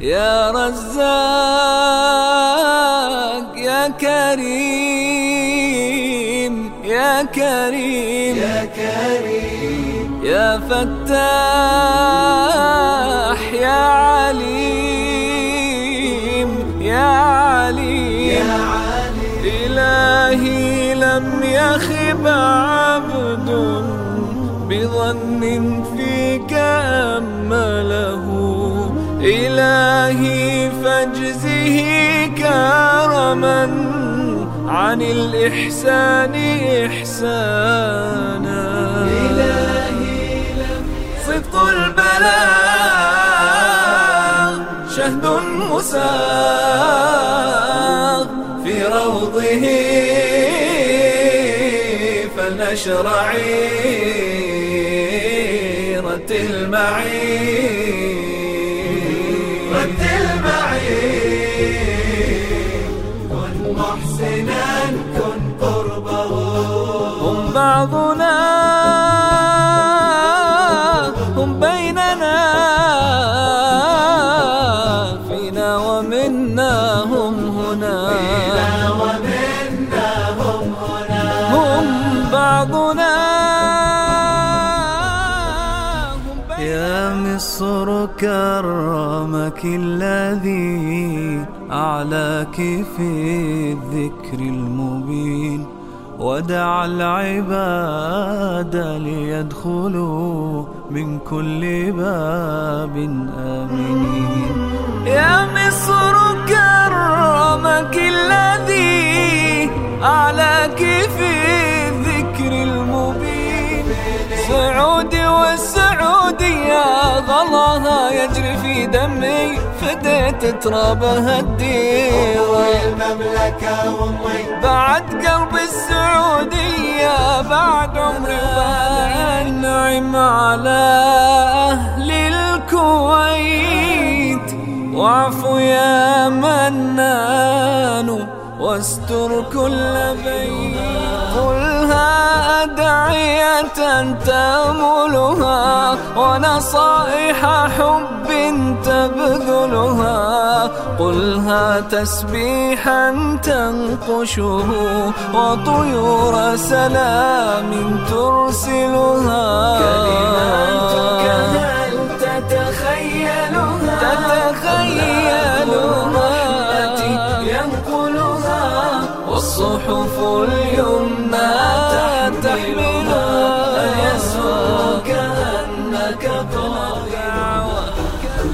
يا رزاق يا كريم يا كريم يا كريم. يا فتاح يا عليم يا عليم. يا علي إلهي لم يخب عبد بظن فيك أمله إلهي فاجزه كرما عن الإحسان إحسانا. إلهي صدق البلاغ شهد مساغ. في روضه فلنشر عيرة المعين هنا فينا ومنا هم هنا هم بعضنا هم يا مصر كرمك الذي أعلاك في الذكر المبين ودع العباد ليدخلوا من كل باب آمنين. يا مصر كرمك الذي أعلى والسعودية يجري في دمي فديت ترابها الديرة المملكة أمي بعد قلبي السعودية بعد عمري وبعد النعم على واستر كل بيت قلها أدعية تمولها ونصائح حب تبذلها قلها تسبيحا تنقشه وطيور سلام ترسلها كلماتك هل والصحف اليمنى تحملها يسوك أنك طائع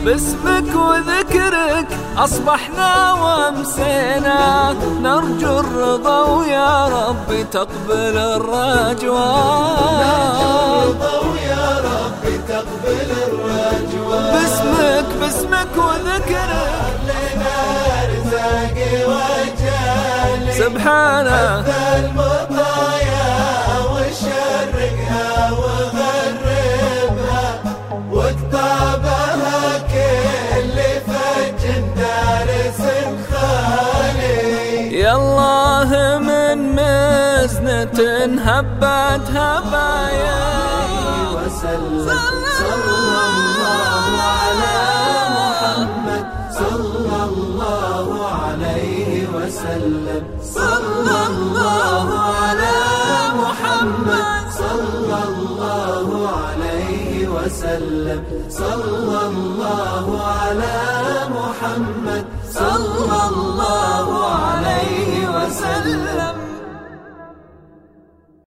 باسمك وذكرك أصبحنا وأمسينا. نرجو الرضا ويا رب تقبل الرجوات رضا يا رب تقبل الرجوة باسمك باسمك وذكرك. لنا رزاقي وجالي سبحانه. المطايا وشرقها وغربها واقطع كل فج دارس خالي يا الله من مزنة هبت هبايا. وسلم صلى الله على وسلم. صلى الله على محمد. صلى الله عليه وسلم. صلى الله على محمد. صلى الله